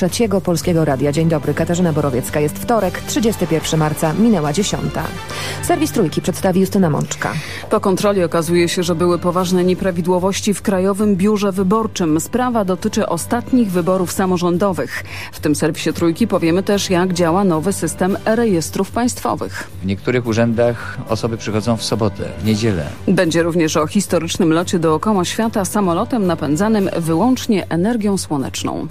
Trzeciego Polskiego Radia. Dzień dobry, Katarzyna Borowiecka. Jest wtorek, 31 marca, minęła dziesiąta. Serwis Trójki przedstawi Justyna Mączka. Po kontroli okazuje się, że były poważne nieprawidłowości w Krajowym Biurze Wyborczym. Sprawa dotyczy ostatnich wyborów samorządowych. W tym serwisie Trójki powiemy też, jak działa nowy system rejestrów państwowych. W niektórych urzędach osoby przychodzą w sobotę, w niedzielę. Będzie również o historycznym locie dookoła świata samolotem napędzanym wyłącznie energią słoneczną.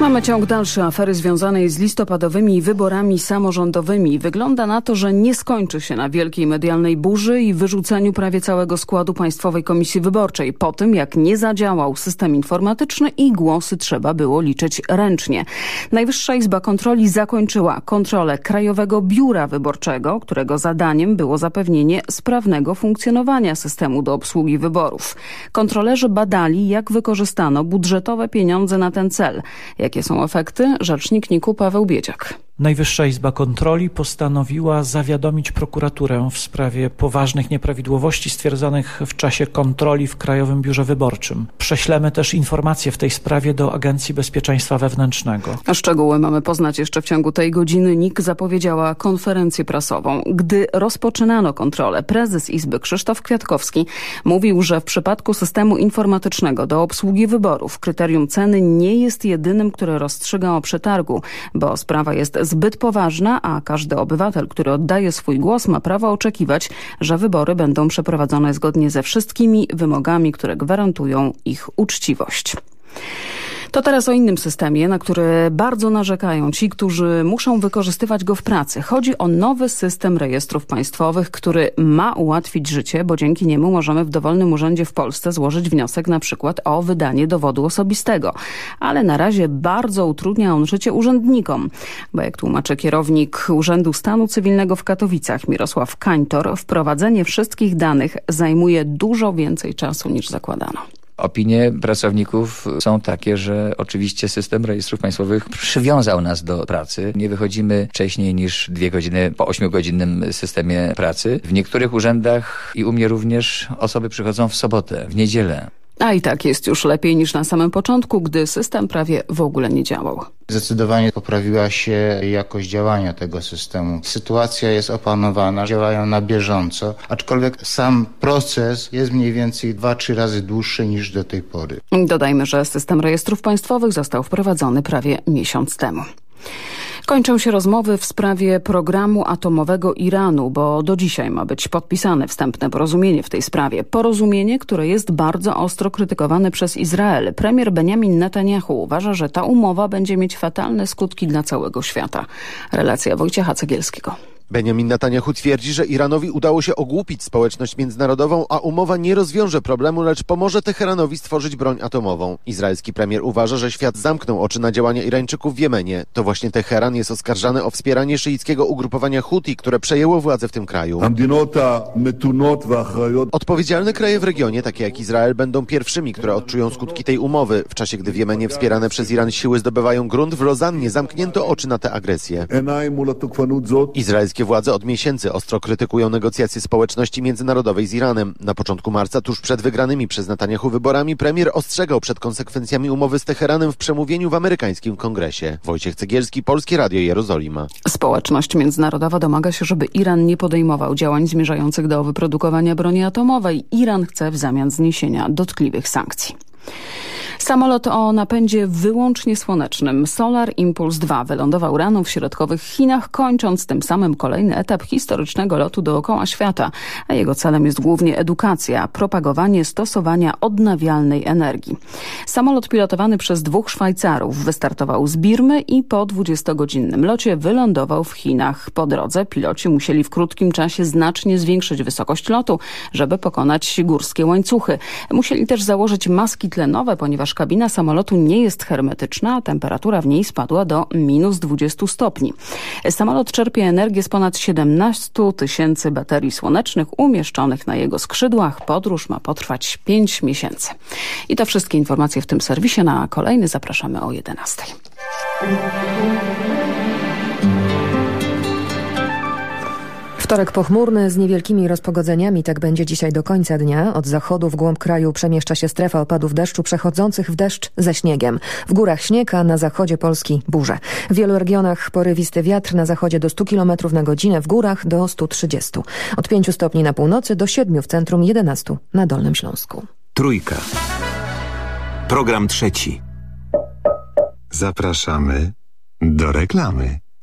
Mamy ciąg dalszy afery związanej z listopadowymi wyborami samorządowymi. Wygląda na to, że nie skończy się na wielkiej medialnej burzy i wyrzuceniu prawie całego składu Państwowej Komisji Wyborczej po tym, jak nie zadziałał system informatyczny i głosy trzeba było liczyć ręcznie. Najwyższa Izba Kontroli zakończyła kontrolę Krajowego Biura Wyborczego, którego zadaniem było zapewnienie sprawnego funkcjonowania systemu do obsługi wyborów. Kontrolerzy badali, jak wykorzystano budżetowe pieniądze na ten cel. Jakie są efekty? Rzecznik NIK-u Paweł Biedziak. Najwyższa Izba Kontroli postanowiła zawiadomić prokuraturę w sprawie poważnych nieprawidłowości stwierdzonych w czasie kontroli w Krajowym Biurze Wyborczym. Prześlemy też informacje w tej sprawie do Agencji Bezpieczeństwa Wewnętrznego. Szczegóły mamy poznać jeszcze w ciągu tej godziny. NIK zapowiedziała konferencję prasową. Gdy rozpoczynano kontrolę, prezes Izby Krzysztof Kwiatkowski mówił, że w przypadku systemu informatycznego do obsługi wyborów kryterium ceny nie jest jedynym, które rozstrzyga o przetargu, bo sprawa jest zbyt poważna, a każdy obywatel, który oddaje swój głos ma prawo oczekiwać, że wybory będą przeprowadzone zgodnie ze wszystkimi wymogami, które gwarantują ich uczciwość. To teraz o innym systemie, na który bardzo narzekają ci, którzy muszą wykorzystywać go w pracy. Chodzi o nowy system rejestrów państwowych, który ma ułatwić życie, bo dzięki niemu możemy w dowolnym urzędzie w Polsce złożyć wniosek na przykład o wydanie dowodu osobistego. Ale na razie bardzo utrudnia on życie urzędnikom, bo jak tłumaczy kierownik Urzędu Stanu Cywilnego w Katowicach Mirosław Kańtor, wprowadzenie wszystkich danych zajmuje dużo więcej czasu niż zakładano. Opinie pracowników są takie, że oczywiście system rejestrów państwowych przywiązał nas do pracy. Nie wychodzimy wcześniej niż dwie godziny po ośmiogodzinnym systemie pracy. W niektórych urzędach i u mnie również osoby przychodzą w sobotę, w niedzielę. A i tak jest już lepiej niż na samym początku, gdy system prawie w ogóle nie działał. Zdecydowanie poprawiła się jakość działania tego systemu. Sytuacja jest opanowana, działają na bieżąco, aczkolwiek sam proces jest mniej więcej 2-3 razy dłuższy niż do tej pory. Dodajmy, że system rejestrów państwowych został wprowadzony prawie miesiąc temu. Kończą się rozmowy w sprawie programu atomowego Iranu, bo do dzisiaj ma być podpisane wstępne porozumienie w tej sprawie. Porozumienie, które jest bardzo ostro krytykowane przez Izrael. Premier Benjamin Netanyahu uważa, że ta umowa będzie mieć fatalne skutki dla całego świata. Relacja Wojciecha Cegielskiego. Benjamin Netanyahu twierdzi, że Iranowi udało się ogłupić społeczność międzynarodową, a umowa nie rozwiąże problemu, lecz pomoże Teheranowi stworzyć broń atomową. Izraelski premier uważa, że świat zamknął oczy na działania Irańczyków w Jemenie. To właśnie Teheran jest oskarżany o wspieranie szyickiego ugrupowania Huti, które przejęło władzę w tym kraju. Odpowiedzialne kraje w regionie, takie jak Izrael, będą pierwszymi, które odczują skutki tej umowy. W czasie, gdy w Jemenie wspierane przez Iran siły zdobywają grunt, w Lozannie zamknięto oczy na tę agresję. Izraelski Władze od miesięcy ostro krytykują negocjacje społeczności międzynarodowej z Iranem. Na początku marca, tuż przed wygranymi przez Netanyahu wyborami, premier ostrzegał przed konsekwencjami umowy z Teheranem w przemówieniu w amerykańskim kongresie. Wojciech Cegielski, Polskie Radio Jerozolima. Społeczność międzynarodowa domaga się, żeby Iran nie podejmował działań zmierzających do wyprodukowania broni atomowej. Iran chce w zamian zniesienia dotkliwych sankcji. Samolot o napędzie wyłącznie słonecznym Solar Impulse 2 wylądował rano w środkowych Chinach, kończąc tym samym kolejny etap historycznego lotu dookoła świata, a jego celem jest głównie edukacja, propagowanie stosowania odnawialnej energii. Samolot pilotowany przez dwóch Szwajcarów wystartował z Birmy i po 20-godzinnym locie wylądował w Chinach. Po drodze piloci musieli w krótkim czasie znacznie zwiększyć wysokość lotu, żeby pokonać górskie łańcuchy. Musieli też założyć maski tlenowe, ponieważ kabina samolotu nie jest hermetyczna, a temperatura w niej spadła do minus 20 stopni. Samolot czerpie energię z ponad 17 tysięcy baterii słonecznych umieszczonych na jego skrzydłach. Podróż ma potrwać 5 miesięcy. I to wszystkie informacje w tym serwisie. Na kolejny zapraszamy o 11. Wtorek pochmurny z niewielkimi rozpogodzeniami, tak będzie dzisiaj do końca dnia. Od zachodu w głąb kraju przemieszcza się strefa opadów deszczu przechodzących w deszcz ze śniegiem. W górach śnieg, a na zachodzie Polski burze. W wielu regionach porywisty wiatr na zachodzie do 100 km na godzinę, w górach do 130. Od 5 stopni na północy do 7 w centrum, 11 na Dolnym Śląsku. Trójka. Program trzeci. Zapraszamy do reklamy.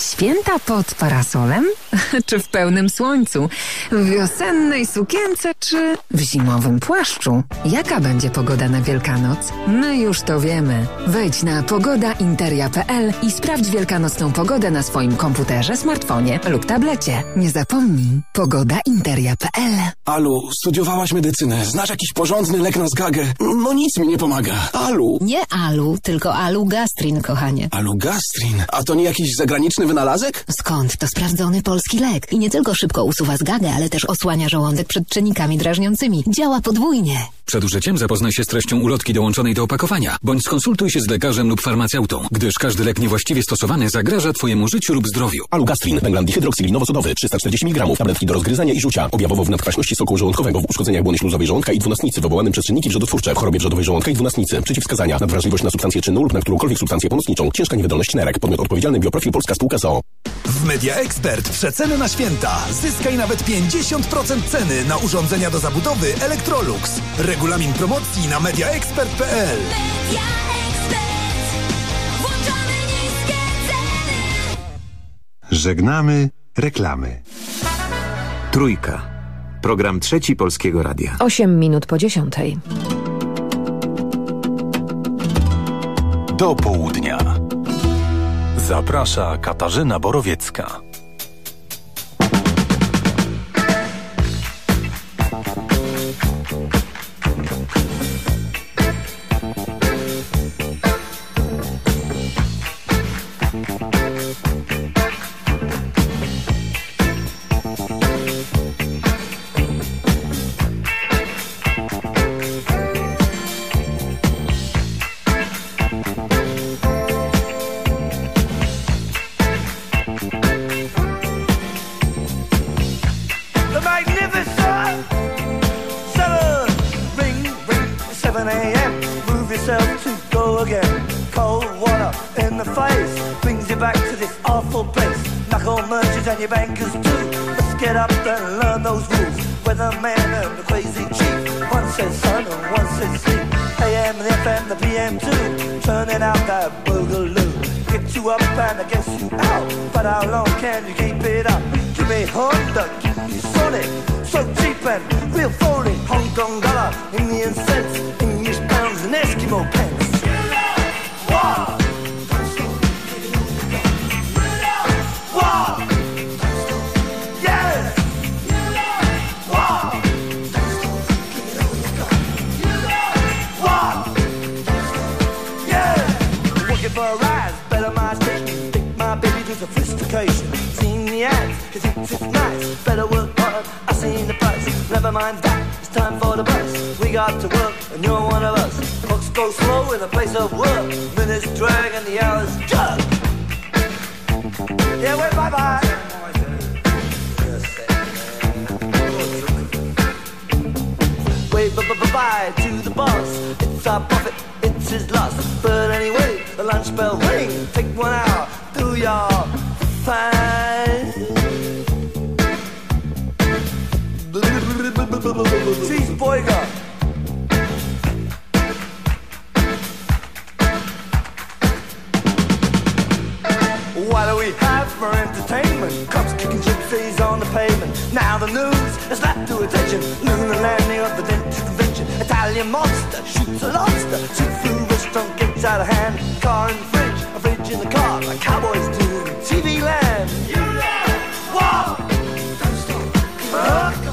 Święta pod parasolem? czy w pełnym słońcu? W wiosennej sukience czy w zimowym płaszczu? Jaka będzie pogoda na Wielkanoc? My już to wiemy. Wejdź na pogodainteria.pl i sprawdź wielkanocną pogodę na swoim komputerze, smartfonie lub tablecie. Nie zapomnij. pogodainteria.pl Alu, studiowałaś medycynę. Znasz jakiś porządny lek na zgagę? No nic mi nie pomaga. Alu. Nie Alu, tylko Alu Gastrin, kochanie. Alu Gastrin? A to nie jakiś zagraniczny wynalazek? Skąd? To sprawdzony polski lek. I nie tylko szybko usuwa zgagę, ale też osłania żołądek przed czynnikami drażniącymi. Działa podwójnie. Przed użyciem zapoznaj się z treścią ulotki dołączonej do opakowania, bądź skonsultuj się z lekarzem lub farmaceutą, gdyż każdy lek niewłaściwie stosowany zagraża Twojemu życiu lub zdrowiu. Alugastrin, węglan dihydroksylinowo-sodowy, 340 mg, tabletki do rozgryzania i rzucia, objawowo w nadkwaśności soku żołądkowego, w uszkodzeniach błony śluzowej żołądka i dwunastnicy, wywołanym przez czynniki wrzodotwórcze, w chorobie wrzodowej żołądka i dwunastnicy, przeciwwskazania, nadwrażliwość na substancję czynną lub na którąkolwiek substancję pomocniczą, ciężka niewydolność nerek, podmiot odpowiedzialny Bioprofil Polska Spółka ZOO. W Media Expert przeceny na święta. Zyskaj nawet 50% ceny na urządzenia do zabudowy Electrolux. Regulamin promocji na mediaexpert.pl. Żegnamy reklamy. Trójka. Program trzeci Polskiego Radia. 8 minut po dziesiątej. Do południa. Zaprasza Katarzyna Borowiecka. go slow in the place of work. Minutes drag and the hours jerk. Yeah, wait, bye bye. Wait, b bye to the boss. It's our profit, it's his loss. But anyway, the lunch bell ring. Take one hour, do your fine. Cheese boy got. What do we have for entertainment? Cops kicking gypsies on the pavement. Now the news is left to attention. Lunar landing of the dentist convention. Italian monster shoots a lobster. Seafood restaurant gets out of hand. Car in the fridge, a fridge in the car. Like cowboys do TV land. You know what? Don't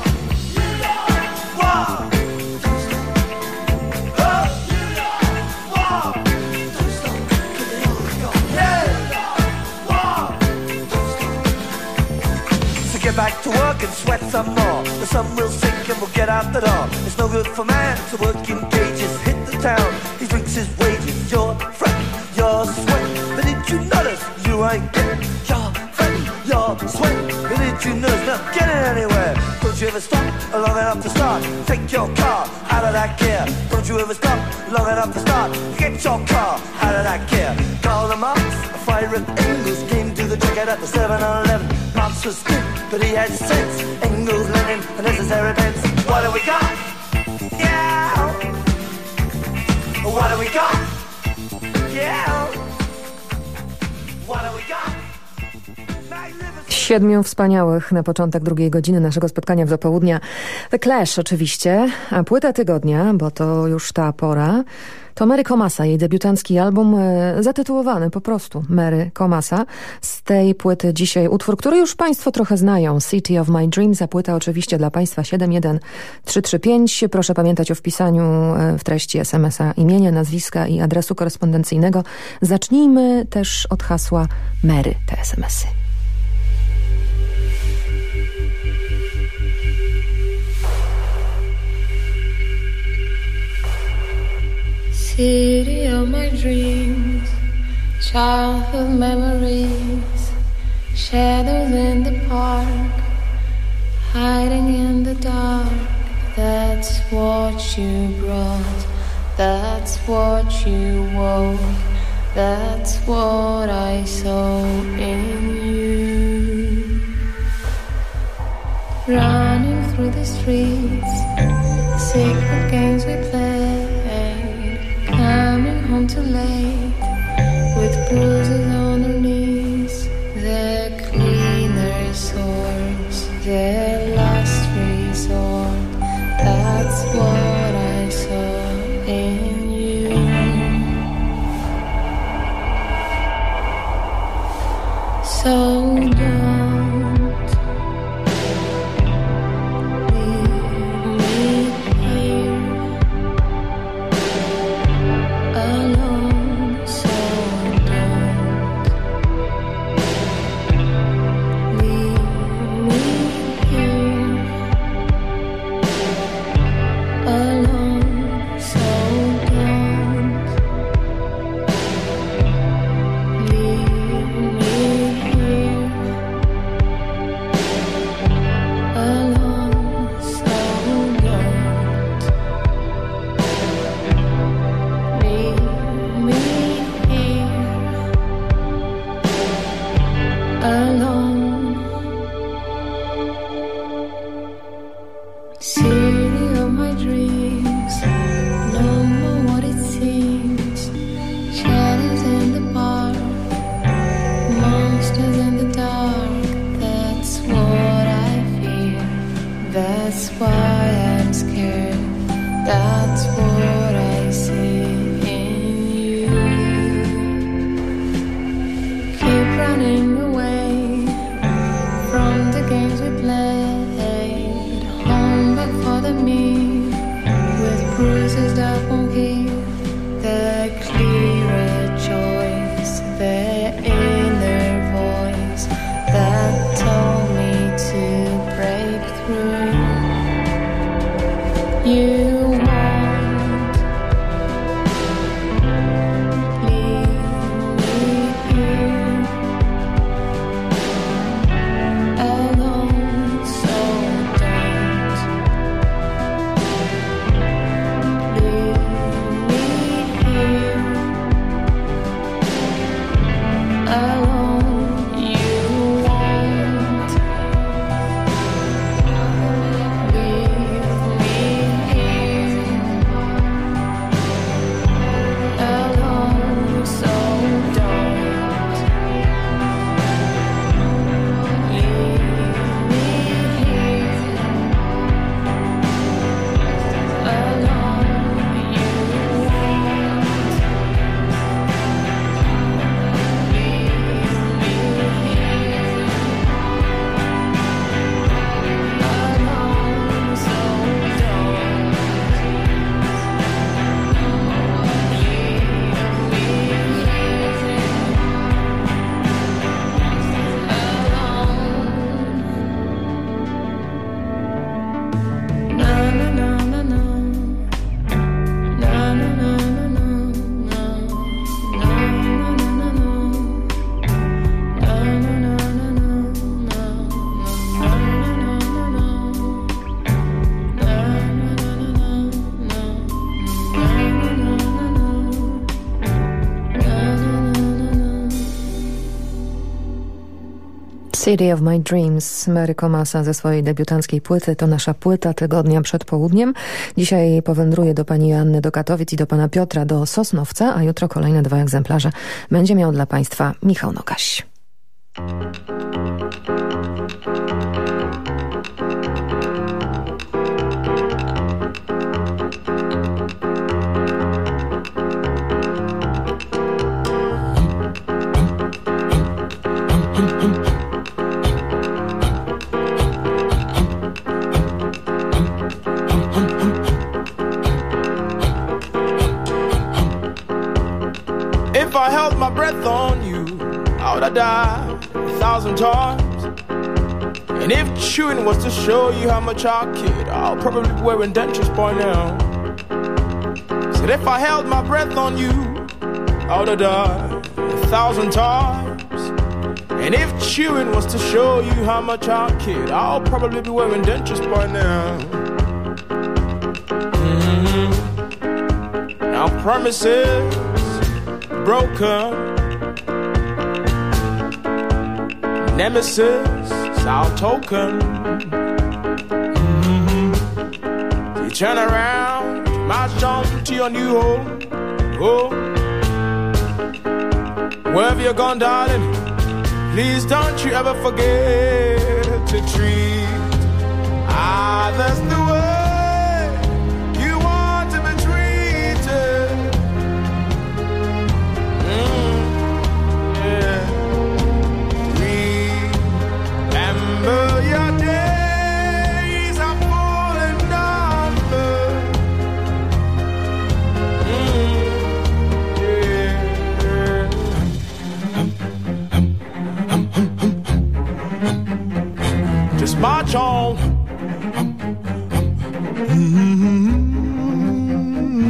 to work and sweat some more. The sun will sink and we'll get out the door. It's no good for man to work in cages. Hit the town, he drinks his wages. You're your you're. But did you notice you ain't getting your fretting, you're sweating. But did you notice not getting anywhere? Don't you ever stop long enough to start? Take your car out of that gear. Don't you ever stop long enough to start? Get your car out of that gear. Call the Marx, a fire at to the checkout at the 7-Eleven. Marx was good, but he had sense. Engels, Lenin, necessary pence. What do we got? Yeah. What do we got? Yeah. Do? Siedmiu wspaniałych na początek drugiej godziny naszego spotkania w dopołudnia. The Clash oczywiście, a płyta tygodnia, bo to już ta pora, to Mary Komasa, jej debiutancki album e, zatytułowany po prostu Mary Komasa. Z tej płyty dzisiaj utwór, który już Państwo trochę znają, City of My Dreams, a płyta oczywiście dla Państwa 71335. Proszę pamiętać o wpisaniu e, w treści SMS-a imienia, nazwiska i adresu korespondencyjnego. Zacznijmy też od hasła Mary te SMS-y. City of my dreams, childhood memories, shadows in the park, hiding in the dark. That's what you brought, that's what you wore, that's what I saw in you. Running through the streets, secret games we played too late with bruises on her knees. The cleaner source, the last resort. That's what I saw in you. So City of My Dreams Mary Comasa ze swojej debiutanckiej płyty to nasza płyta tygodnia przed południem. Dzisiaj powędruję do pani Anny do Katowic i do pana Piotra do Sosnowca, a jutro kolejne dwa egzemplarze będzie miał dla państwa Michał Nogaś. I held my breath on you, I would have died a thousand times. And if chewing was to show you how much I kid, I'll probably be wearing dentures by now. Said if I held my breath on you, I would have died a thousand times. And if chewing was to show you how much I kid, I'll probably be wearing dentures by now. Mhm. Now promises broken. Nemesis, is our token. Mhm. You turn around, march on to your new home. Oh, wherever you're gone, darling, please don't you ever forget to treat others the way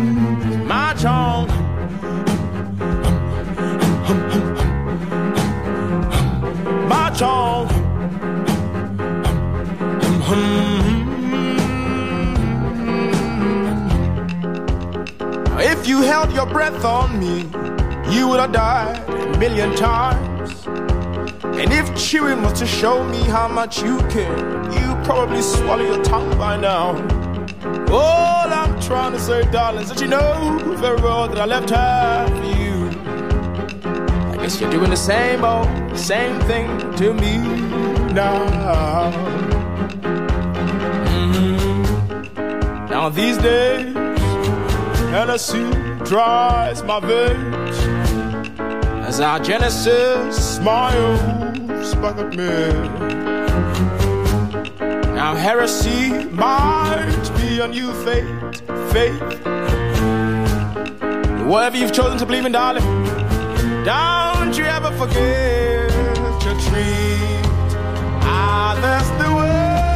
Mm, March on. March on. If you held your breath on me, you would have died a million times. And if chewing was to show me how much you care, you'd probably swallow your tongue by now. All I'm trying to say, darling, is that you know very well that I left her for you. I guess you're doing the same old, same thing to me now. Mhm. Now these days, Hennessy dries my veins as our Genesis smiles Now heresy might be a new faith, faith. Whatever you've chosen to believe in, darling, don't you ever forget to treat others ah, the way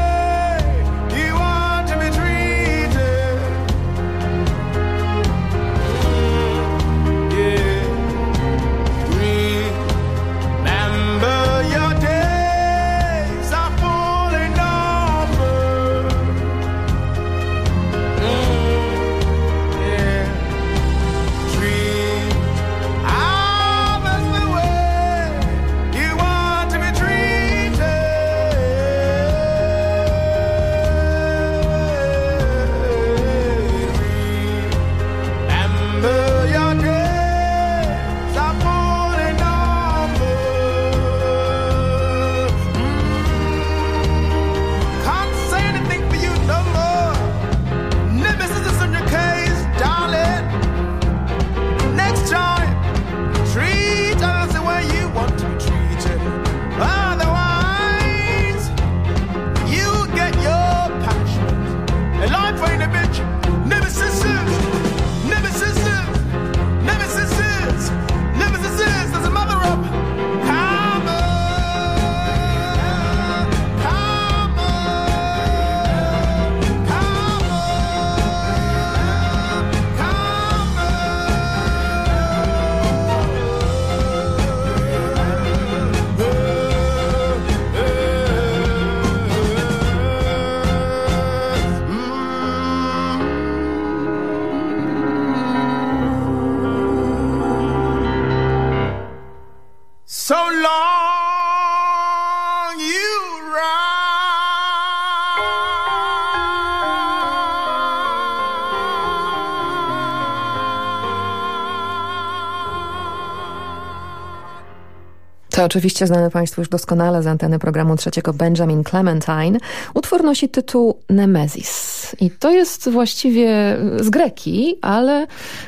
To oczywiście znany Państwu już doskonale z anteny programu trzeciego Benjamin Clementine. Utwór nosi tytuł Nemesis. I to jest właściwie z greki, ale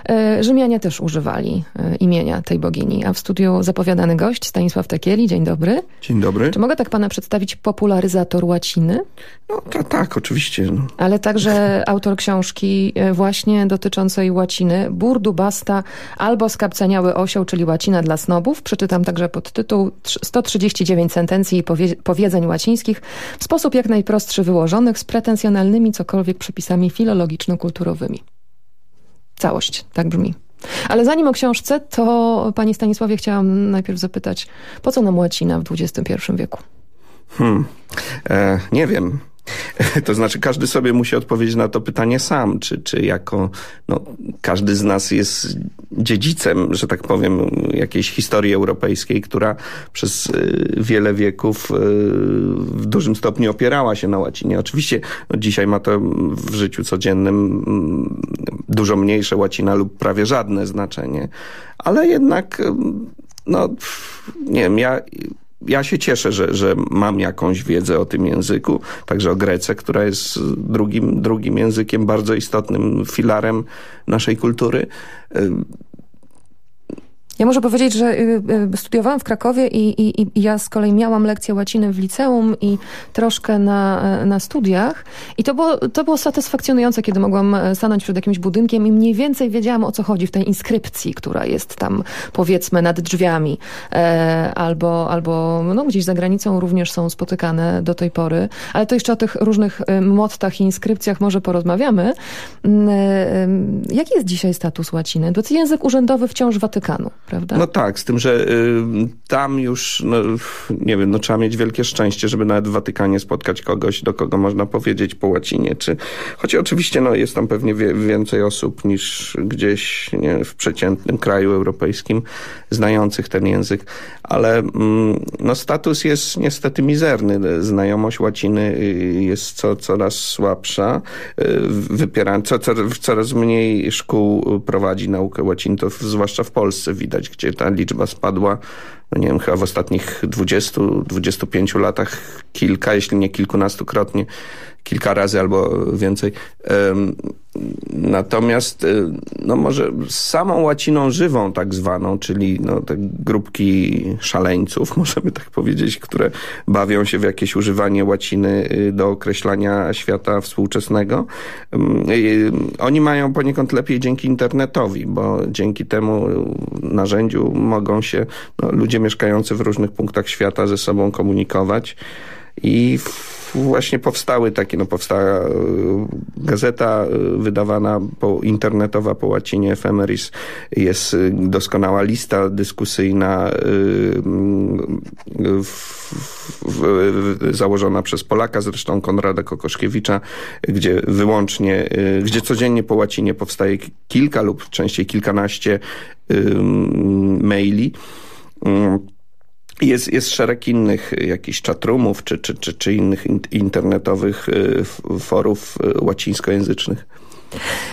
e, Rzymianie też używali e, imienia tej bogini. A w studiu zapowiadany gość Stanisław Tekieli. Dzień dobry. Dzień dobry. Czy mogę tak pana przedstawić popularyzator łaciny? No ta, tak, oczywiście. No. Ale także autor książki e, właśnie dotyczącej łaciny. Burdu basta albo skapceniały osioł, czyli łacina dla snobów. Przeczytam także pod tytuł 139 sentencji i powiedzeń łacińskich w sposób jak najprostszy wyłożonych z pretensjonalnymi cokolwiek przepisami filologiczno-kulturowymi. Całość, tak brzmi. Ale zanim o książce, to Panie Stanisławie chciałam najpierw zapytać, po co nam łacina w XXI wieku? Hmm, e, nie wiem. To znaczy każdy sobie musi odpowiedzieć na to pytanie sam, czy, czy jako no, każdy z nas jest dziedzicem, że tak powiem, jakiejś historii europejskiej, która przez y, wiele wieków y, w dużym stopniu opierała się na łacinie. Oczywiście no, dzisiaj ma to w życiu codziennym mm, dużo mniejsze łacina lub prawie żadne znaczenie, ale jednak no nie wiem, ja ja się cieszę, że, że mam jakąś wiedzę o tym języku, także o Grece, która jest drugim, drugim językiem bardzo istotnym filarem naszej kultury. Ja muszę powiedzieć, że y, y, studiowałam w Krakowie i, i, i ja z kolei miałam lekcję łaciny w liceum i troszkę na, na studiach. I to było, to było satysfakcjonujące, kiedy mogłam e, stanąć przed jakimś budynkiem i mniej więcej wiedziałam, o co chodzi w tej inskrypcji, która jest tam, powiedzmy, nad drzwiami. E, albo albo no, gdzieś za granicą również są spotykane do tej pory. Ale to jeszcze o tych różnych e, mottach i inskrypcjach może porozmawiamy. Mm, e, jaki jest dzisiaj status łaciny? To jest język urzędowy wciąż Watykanu prawda? No tak, z tym, że y, tam już, no, nie wiem, no trzeba mieć wielkie szczęście, żeby nawet w Watykanie spotkać kogoś, do kogo można powiedzieć po łacinie, czy... Choć oczywiście, no, jest tam pewnie wie, więcej osób niż gdzieś nie, w przeciętnym kraju europejskim znających ten język, ale mm, no, status jest niestety mizerny. Znajomość łaciny y, jest co, coraz słabsza. Y, wypiera, co, co, coraz mniej szkół prowadzi naukę łaciny, to zwłaszcza w Polsce widać widać, gdzie ta liczba spadła, no nie wiem, chyba w ostatnich 20-25 latach kilka, jeśli nie kilkunastokrotnie kilka razy albo więcej. Natomiast y, no może z samą łaciną żywą tak zwaną, czyli no, te grupki szaleńców, możemy tak powiedzieć, które bawią się w jakieś używanie łaciny y, do określania świata współczesnego. Y, oni mają poniekąd lepiej dzięki internetowi, bo dzięki temu narzędziu mogą się no, ludzie mieszkający w różnych punktach świata ze sobą komunikować i właśnie powstały takie, no powstała e, gazeta e, wydawana po, internetowa po łacinie Ephemeris, jest e, doskonała lista dyskusyjna w, w, w, założona przez Polaka, zresztą Konrada Kokoszkiewicza, gdzie wyłącznie, gdzie codziennie po łacinie powstaje kilka lub częściej kilkanaście maili. Jest, jest szereg innych jakichś czatrumów czy, czy, czy, czy innych internetowych y, forów y, łacińskojęzycznych.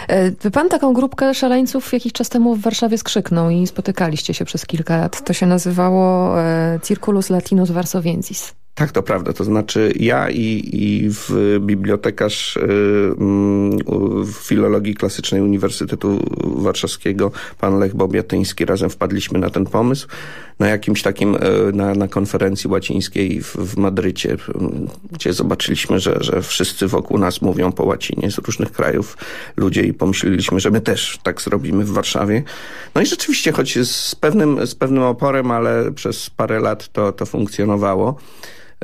E, pan taką grupkę szaleńców jakiś czas temu w Warszawie skrzyknął i spotykaliście się przez kilka lat. To się nazywało e, Circulus Latinus Varsoviensis. Tak, to prawda. To znaczy ja i, i w bibliotekarz y, w filologii klasycznej Uniwersytetu Warszawskiego, pan Lech Bobiatyński, razem wpadliśmy na ten pomysł na jakimś takim, y, na, na konferencji łacińskiej w, w Madrycie, y, gdzie zobaczyliśmy, że, że wszyscy wokół nas mówią po łacinie z różnych krajów ludzie i pomyśleliśmy, że my też tak zrobimy w Warszawie. No i rzeczywiście, choć z pewnym, z pewnym oporem, ale przez parę lat to, to funkcjonowało.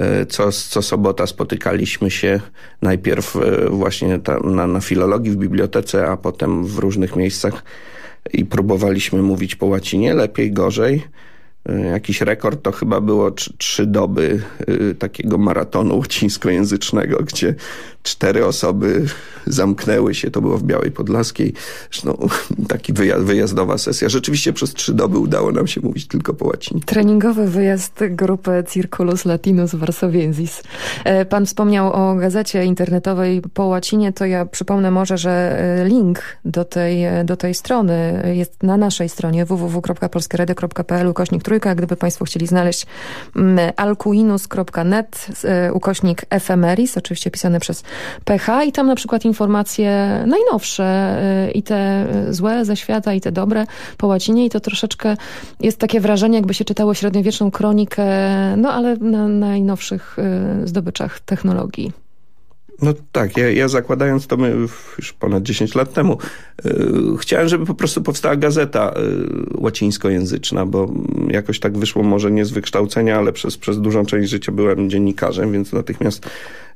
E, co, co sobota spotykaliśmy się najpierw e, właśnie tam na, na filologii w bibliotece, a potem w różnych miejscach i próbowaliśmy mówić po łacinie, lepiej, gorzej. E, jakiś rekord to chyba było trzy doby takiego maratonu łacińskojęzycznego, gdzie cztery osoby zamknęły się, to było w Białej Podlaskiej. Zresztą taki wyjazd, wyjazdowa sesja. Rzeczywiście przez trzy doby udało nam się mówić tylko po łacinie. Treningowy wyjazd grupy Circulus Latinus Varsoviensis. E, pan wspomniał o gazecie internetowej po łacinie, to ja przypomnę może, że e, link do tej, do tej strony jest na naszej stronie www.polskieredy.pl kośnik Trójka, gdyby Państwo chcieli znaleźć mm, alcuinus.net y, ukośnik efemeris, oczywiście pisane przez PH i tam na przykład informacje najnowsze y, i te złe ze świata i te dobre po łacinie i to troszeczkę jest takie wrażenie, jakby się czytało średniowieczną kronikę, no ale na najnowszych zdobyczach technologii. No tak, ja, ja zakładając to my już ponad 10 lat temu, yy, chciałem, żeby po prostu powstała gazeta yy, łacińskojęzyczna, bo jakoś tak wyszło może nie z wykształcenia, ale przez, przez dużą część życia byłem dziennikarzem, więc natychmiast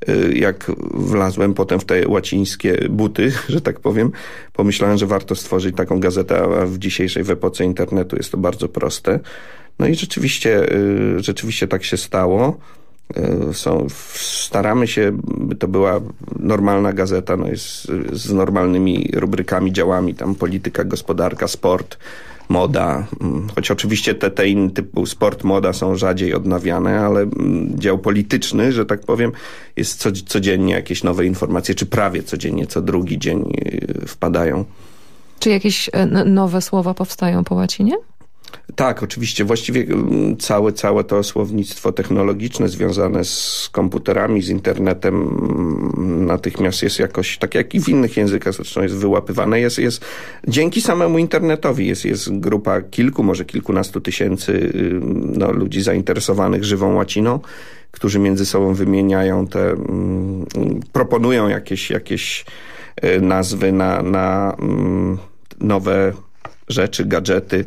yy, jak wlazłem potem w te łacińskie buty, że tak powiem, pomyślałem, że warto stworzyć taką gazetę, a w dzisiejszej w epoce internetu jest to bardzo proste. No i rzeczywiście, rzeczywiście tak się stało. Są, staramy się, by to była normalna gazeta, no jest z normalnymi rubrykami, działami, tam polityka, gospodarka, sport, moda, mm, choć oczywiście te, te inne typu sport, moda są rzadziej odnawiane, ale mm, dział polityczny, że tak powiem, jest co, codziennie jakieś nowe informacje, czy prawie codziennie, co drugi dzień y, wpadają. Czy jakieś e, nowe słowa powstają po łacinie? Tak, oczywiście. Właściwie mm, całe, całe to słownictwo technologiczne związane z komputerami, z internetem mm, natychmiast jest jakoś, tak jak i w innych językach zresztą jest wyłapywane. Jest, jest dzięki samemu internetowi jest, jest grupa kilku, może kilkunastu tysięcy no, ludzi zainteresowanych żywą łaciną, którzy między sobą wymieniają te, mm, proponują jakieś, jakieś e, nazwy na, na nowe rzeczy, gadżety,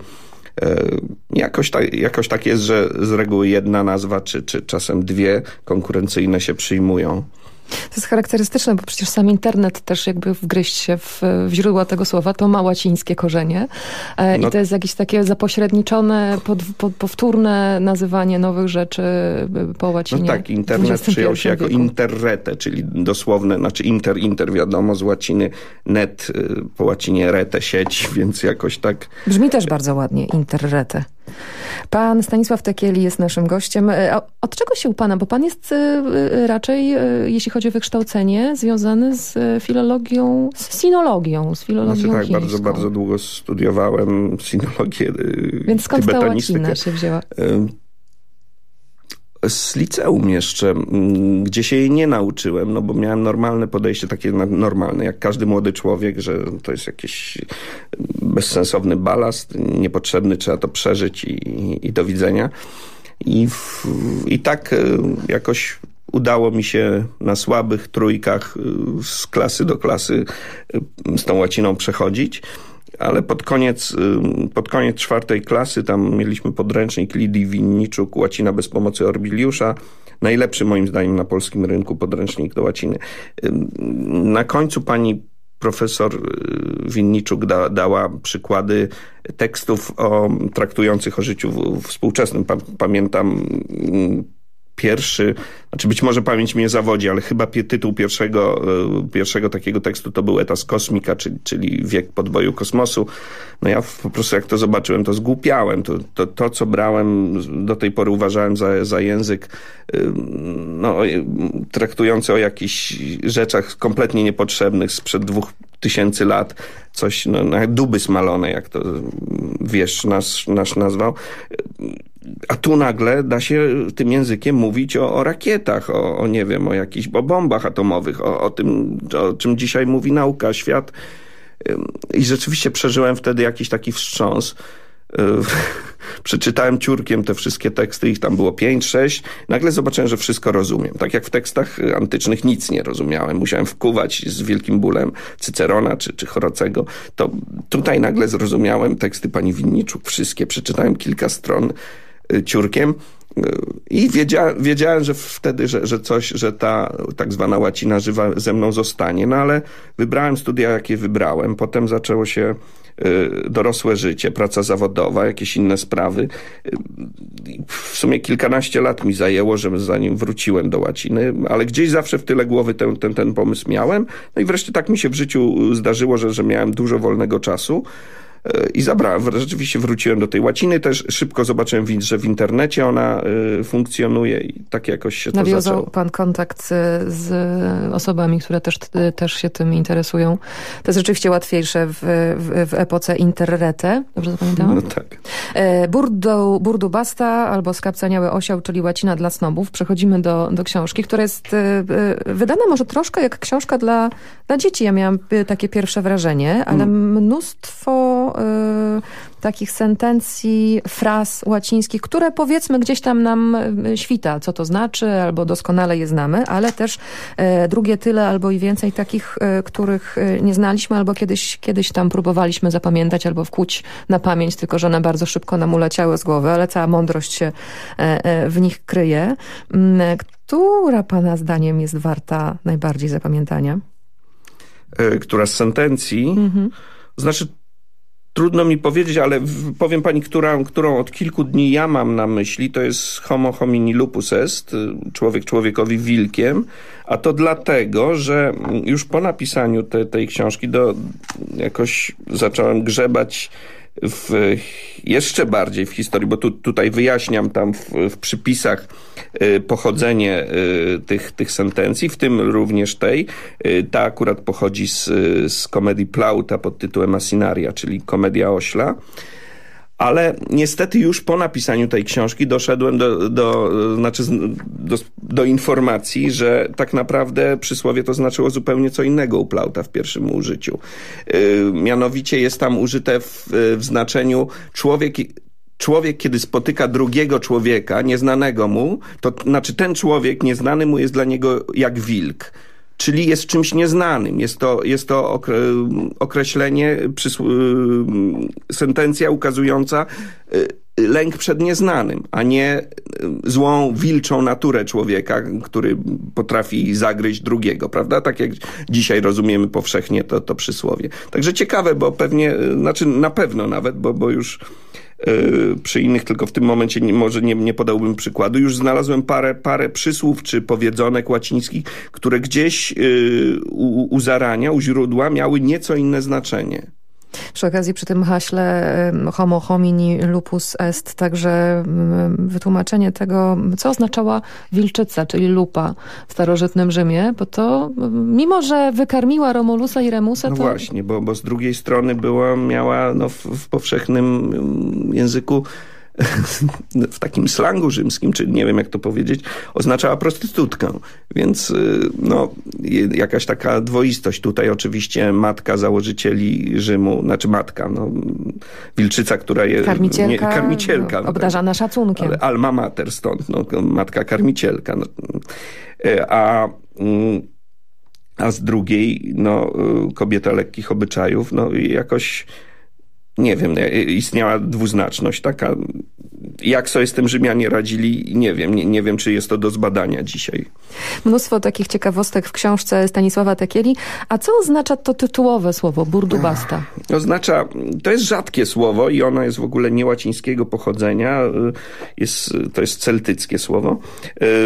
jakoś tak, jakoś tak jest, że z reguły jedna nazwa, czy, czy czasem dwie konkurencyjne się przyjmują. To jest charakterystyczne, bo przecież sam internet też jakby wgryźć się w, w źródła tego słowa, to ma łacińskie korzenie e, no. i to jest jakieś takie zapośredniczone, pod, pod, powtórne nazywanie nowych rzeczy po łacinie. No tak, internet przyjął się wieku. jako interrete, czyli dosłowne, znaczy inter, inter wiadomo z łaciny, net e, po łacinie rete, sieć, więc jakoś tak... Brzmi też bardzo ładnie, interrete. Pan Stanisław Tekieli jest naszym gościem. Od czego się u pana? Bo pan jest raczej, jeśli chodzi o wykształcenie, związany z filologią, z sinologią, z filologią znaczy, tak, bardzo, bardzo długo studiowałem sinologię, Więc skąd ta łacina się wzięła? Z liceum jeszcze, gdzie się jej nie nauczyłem, no bo miałem normalne podejście, takie normalne, jak każdy młody człowiek, że to jest jakiś bezsensowny balast, niepotrzebny, trzeba to przeżyć i, i do widzenia. I, w, I tak e, jakoś udało mi się na słabych trójkach e, z klasy do klasy e, z tą łaciną przechodzić ale pod koniec, pod koniec czwartej klasy tam mieliśmy podręcznik Lidii Winniczuk, łacina bez pomocy Orbiliusza. Najlepszy moim zdaniem na polskim rynku podręcznik do łaciny. Na końcu pani profesor y, Winniczuk da, dała przykłady tekstów o, traktujących o życiu współczesnym. Pamiętam pierwszy, znaczy być może pamięć mnie zawodzi, ale chyba tytuł pierwszego, e, pierwszego takiego tekstu to był Etas Kosmika, czyli, czyli wiek podboju kosmosu. No ja po prostu jak to zobaczyłem, to zgłupiałem. To, to, to co brałem, do tej pory uważałem za, za język no, traktujący o jakichś rzeczach kompletnie niepotrzebnych sprzed dwóch tysięcy lat, coś, no, duby smalone, jak to wiesz, nasz, nasz nazwał. A tu nagle da się tym językiem mówić o, o rakietach, o, o, nie wiem, o jakichś o bombach atomowych, o, o tym, o czym dzisiaj mówi nauka, świat. I rzeczywiście przeżyłem wtedy jakiś taki wstrząs. Przeczytałem ciurkiem te wszystkie teksty, ich tam było pięć, sześć. Nagle zobaczyłem, że wszystko rozumiem. Tak jak w tekstach antycznych nic nie rozumiałem. Musiałem wkuwać z wielkim bólem Cycerona czy, czy Horocego. To tutaj nagle zrozumiałem teksty pani Winniczuk, wszystkie. Przeczytałem kilka stron Y, ciurkiem i wiedziałem, wiedziałem że wtedy, że, że coś, że ta tak zwana łacina żywa ze mną zostanie, no ale wybrałem studia, jakie wybrałem. Potem zaczęło się y, dorosłe życie, praca zawodowa, jakieś inne sprawy. Y, w sumie kilkanaście lat mi zajęło, żeby zanim wróciłem do łaciny, ale gdzieś zawsze w tyle głowy ten, ten, ten pomysł miałem. No i wreszcie tak mi się w życiu zdarzyło, że, że miałem dużo wolnego czasu i zabrałem. Rzeczywiście wróciłem do tej łaciny, też szybko zobaczyłem, że w internecie ona y, funkcjonuje i tak jakoś się to Nawiązał pan kontakt z osobami, które też, też się tym interesują. To jest rzeczywiście łatwiejsze w, w, w epoce interrete. Dobrze zapamiętałam? No tak. E, Burdu, Burdu Basta albo Skapcaniały Osioł, czyli łacina dla snobów. Przechodzimy do, do książki, która jest e, e, wydana może troszkę jak książka dla, dla dzieci. Ja miałam takie pierwsze wrażenie, ale mnóstwo e, takich sentencji, fraz łacińskich, które powiedzmy gdzieś tam nam e, świta, co to znaczy, albo doskonale je znamy, ale też e, drugie tyle albo i więcej takich, e, których e, nie znaliśmy, albo kiedyś, kiedyś tam próbowaliśmy zapamiętać albo wkuć na pamięć, tylko że one bardzo szybko nam uleciały z głowy, ale cała mądrość się e, e, w nich kryje. Mm, Która pana zdaniem jest warta najbardziej zapamiętania? E, która z sentencji, Mhm. znaczy trudno mi powiedzieć, ale powiem pani, która, którą od kilku dni ja mam na myśli, to jest homo homini lupus est, człowiek człowiekowi wilkiem, a to dlatego, że już po napisaniu te, tej książki do, jakoś zacząłem grzebać w, jeszcze bardziej w historii, bo tu, tutaj wyjaśniam tam w, w przypisach y, pochodzenie y, tych, tych sentencji, w tym również tej. Y, Ta akurat pochodzi z, z komedii Plauta pod tytułem Asinaria, czyli komedia ośla. Ale niestety już po napisaniu tej książki doszedłem do, do, znaczy do, do informacji, że tak naprawdę przysłowie to znaczyło zupełnie co innego u Plauta w pierwszym użyciu. Yy, mianowicie jest tam użyte w, w znaczeniu człowiek Człowiek, kiedy spotyka drugiego człowieka, nieznanego mu, to znaczy ten człowiek nieznany mu jest dla niego jak wilk. Czyli jest czymś nieznanym. Jest to, jest to okre- określenie, y, sentencja ukazująca y, lęk przed nieznanym, a nie y, złą, wilczą naturę człowieka, który potrafi zagryźć drugiego, prawda? Tak jak dzisiaj rozumiemy powszechnie to, to przysłowie. Także ciekawe, bo pewnie, znaczy na pewno nawet, bo, bo już przy innych, tylko w tym momencie nie, może nie, nie podałbym przykładu. Już znalazłem parę, parę przysłów czy powiedzonek łacińskich, które gdzieś y, u, u zarania, u źródła miały nieco inne znaczenie. Przy okazji przy tym haśle homo homini lupus est także em, wytłumaczenie tego, co oznaczała wilczyca, czyli lupa w starożytnym Rzymie, bo to em, mimo, że wykarmiła Romulusa i Remusa, No to właśnie, bo, bo z drugiej strony była, miała no, w, w powszechnym mm, języku w takim slangu rzymskim, czy nie wiem jak to powiedzieć, oznaczała prostytutkę. Więc y, no, jakaś taka dwoistość tutaj. Oczywiście matka założycieli Rzymu, znaczy matka, no, Wilczyca, która jest... karmicielka, karmicielka. no, obdarzana szacunkiem. ale alma mater stąd, no, matka karmicielka. No. E, A, mm, a z drugiej, no, y, kobieta lekkich obyczajów, no i jakoś, nie wiem, e, istniała dwuznaczność taka. Jak sobie z tym Rzymianie radzili, nie wiem. Nie, nie wiem, czy jest to do zbadania dzisiaj. Mnóstwo takich ciekawostek w książce Stanisława Tekieli. A co oznacza to tytułowe słowo burdubasta? Oznacza, to jest rzadkie słowo i ono jest w ogóle nie łacińskiego pochodzenia, y, jest, to jest celtyckie słowo.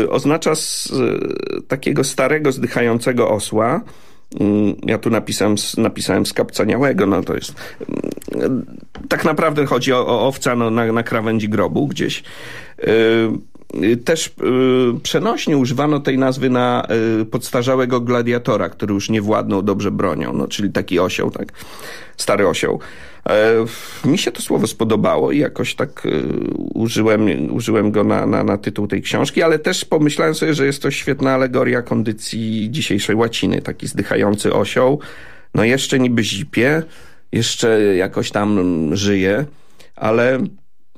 Oznacza z takiego starego, zdychającego osła. Mm, Ja tu napisałem, napisałem skapcaniałego, no to jest... mm, Tak naprawdę chodzi o, o owca no, na, na krawędzi grobu gdzieś. Y, y, Też y, przenośnie używano tej nazwy na y, podstarzałego gladiatora, który już nie władnął dobrze bronią, no, czyli taki osioł, tak, stary osioł. E, Mi się to słowo spodobało i jakoś tak y, użyłem, użyłem go na, na, na tytuł tej książki, ale też pomyślałem sobie, że jest to świetna alegoria kondycji dzisiejszej łaciny. Taki zdychający osioł, no jeszcze niby zipie, jeszcze jakoś tam żyje, ale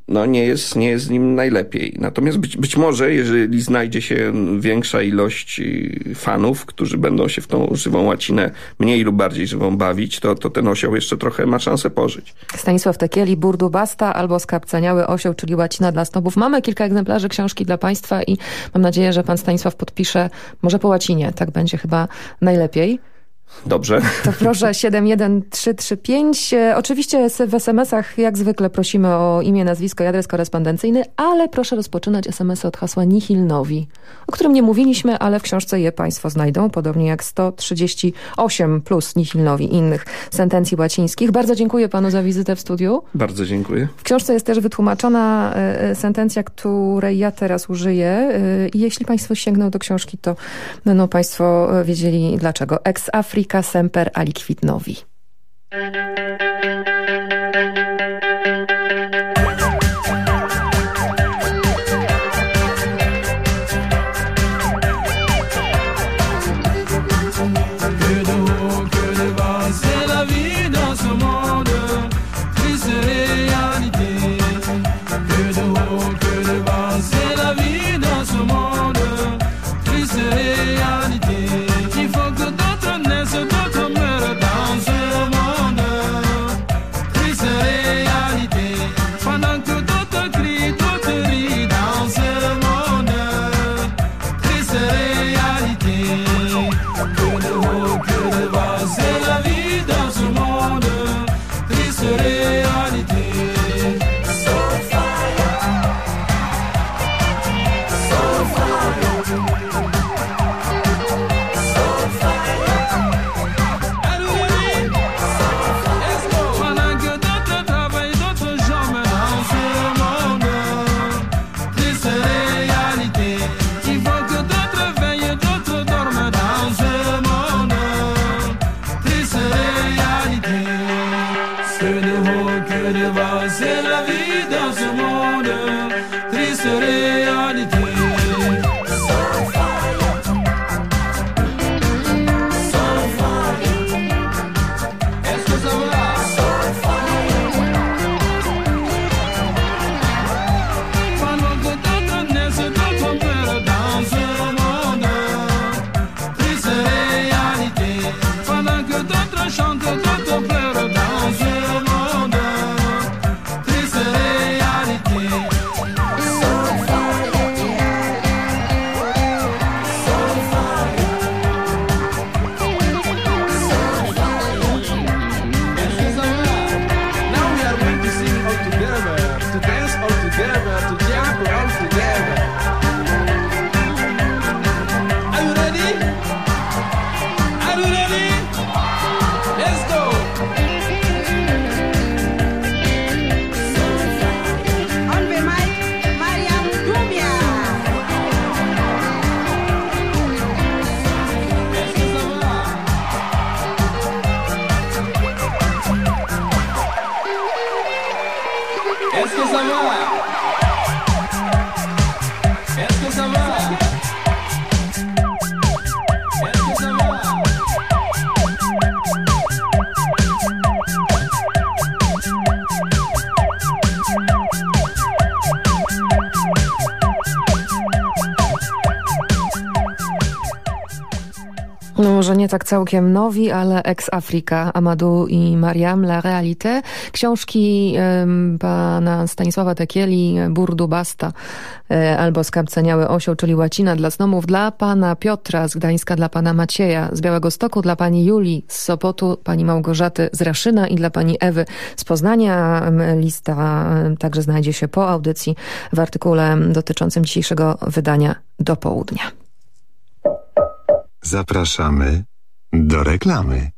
no nie jest, nie jest z nim najlepiej. Natomiast być, być może, jeżeli znajdzie się większa ilość y, fanów, którzy będą się w tą żywą łacinę mniej lub bardziej żywą bawić, to, to ten osioł jeszcze trochę ma szansę pożyć. Stanisław Tekieli, Burdubasta albo Skapcaniały Osioł, czyli łacina dla snobów. Mamy kilka egzemplarzy książki dla Państwa i mam nadzieję, że Pan Stanisław podpisze może po łacinie. Tak będzie chyba najlepiej. Dobrze. To proszę 71335. E, Oczywiście w SMS-ach jak zwykle prosimy o imię, nazwisko i adres korespondencyjny, ale proszę rozpoczynać SMS-y od hasła Nihil Novi, o którym nie mówiliśmy, ale w książce je Państwo znajdą, podobnie jak 138 plus Nihil Novi innych sentencji łacińskich. Bardzo dziękuję Panu za wizytę w studiu. Bardzo dziękuję. W książce jest też wytłumaczona e, e, sentencja, której ja teraz użyję i jeśli Państwo sięgną do książki, to będą Państwo wiedzieli dlaczego. Ex Africa semper aliquid. Może tak całkiem nowi, ale ex Afrika, Amadou i Mariam, La Réalité. Książki um, pana Stanisława Tekieli, Burdu Basta e, albo Skapceniały Osioł, czyli Łacina dla Znomów, dla pana Piotra z Gdańska, dla pana Macieja z Białego Stoku, dla pani Julii z Sopotu, pani Małgorzaty z Raszyna i dla pani Ewy z Poznania. Lista także znajdzie się po audycji w artykule dotyczącym dzisiejszego wydania do południa. Zapraszamy do reklamy.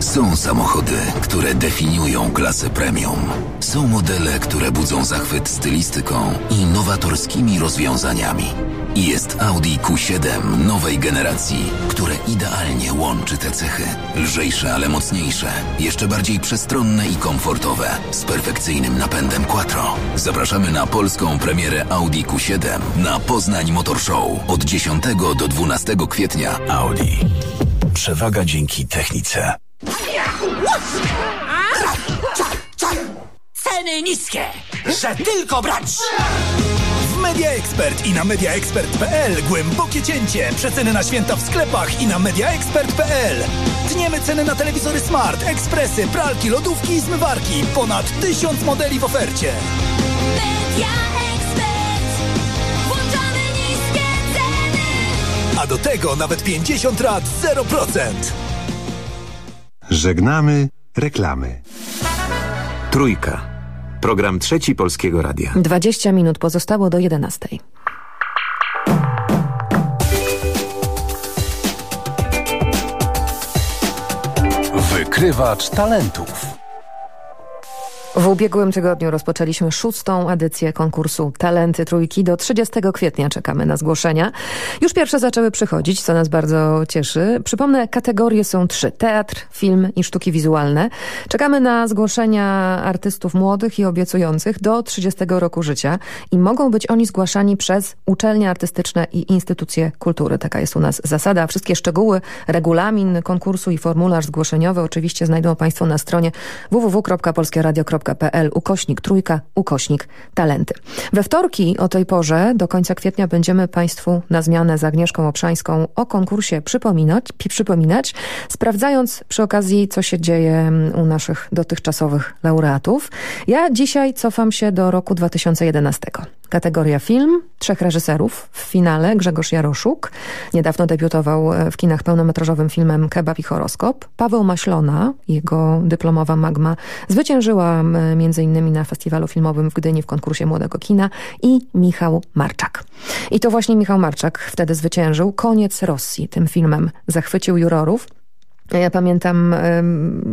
Są samochody, które definiują klasę premium. Są modele, które budzą zachwyt stylistyką i nowatorskimi rozwiązaniami. I jest Audi Q7 nowej generacji, które idealnie łączy te cechy. Lżejsze, ale mocniejsze, jeszcze bardziej przestronne i komfortowe, z perfekcyjnym napędem Quattro. Zapraszamy na polską premierę Audi Q7 na Poznań Motor Show od 10 do 12 kwietnia. Audi. Przewaga dzięki technice. Ceny niskie, że tylko brać! W Media Expert i na mediaexpert.pl głębokie cięcie. Przeceny na święta w sklepach i na mediaexpert.pl. Tniemy ceny na telewizory smart, ekspresy, pralki, lodówki i zmywarki. Ponad tysiąc modeli w ofercie. Media A do tego nawet 50 lat 0%. Żegnamy reklamy. Trójka. Program trzeci Polskiego Radia. 20 minut pozostało do 11. Wykrywacz talentów. W ubiegłym tygodniu rozpoczęliśmy szóstą edycję konkursu Talenty Trójki. Do 30 kwietnia czekamy na zgłoszenia. Już pierwsze zaczęły przychodzić, co nas bardzo cieszy. Przypomnę, kategorie są trzy. Teatr, film i sztuki wizualne. Czekamy na zgłoszenia artystów młodych i obiecujących do 30 roku życia i mogą być oni zgłaszani przez uczelnie artystyczne i instytucje kultury. Taka jest u nas zasada. Wszystkie szczegóły, regulamin konkursu i formularz zgłoszeniowy oczywiście znajdą Państwo na stronie www.polskieradio.pl ukośnik trójka, ukośnik talenty. We wtorki o tej porze do końca kwietnia będziemy Państwu na zmianę z Agnieszką Obszańską o konkursie przypominać, przypominać, sprawdzając przy okazji, co się dzieje u naszych dotychczasowych laureatów. Ja dzisiaj cofam się do roku 2011. Kategoria film, trzech reżyserów. W finale Grzegorz Jaroszuk. Niedawno debiutował w kinach pełnometrażowym filmem Kebab i horoskop. Paweł Maślona, jego dyplomowa Magma, zwyciężyła innymi na festiwalu filmowym w Gdyni w konkursie Młodego Kina i Michał Marczak. I to właśnie Michał Marczak wtedy zwyciężył. Koniec Rosji tym filmem zachwycił jurorów. Ja pamiętam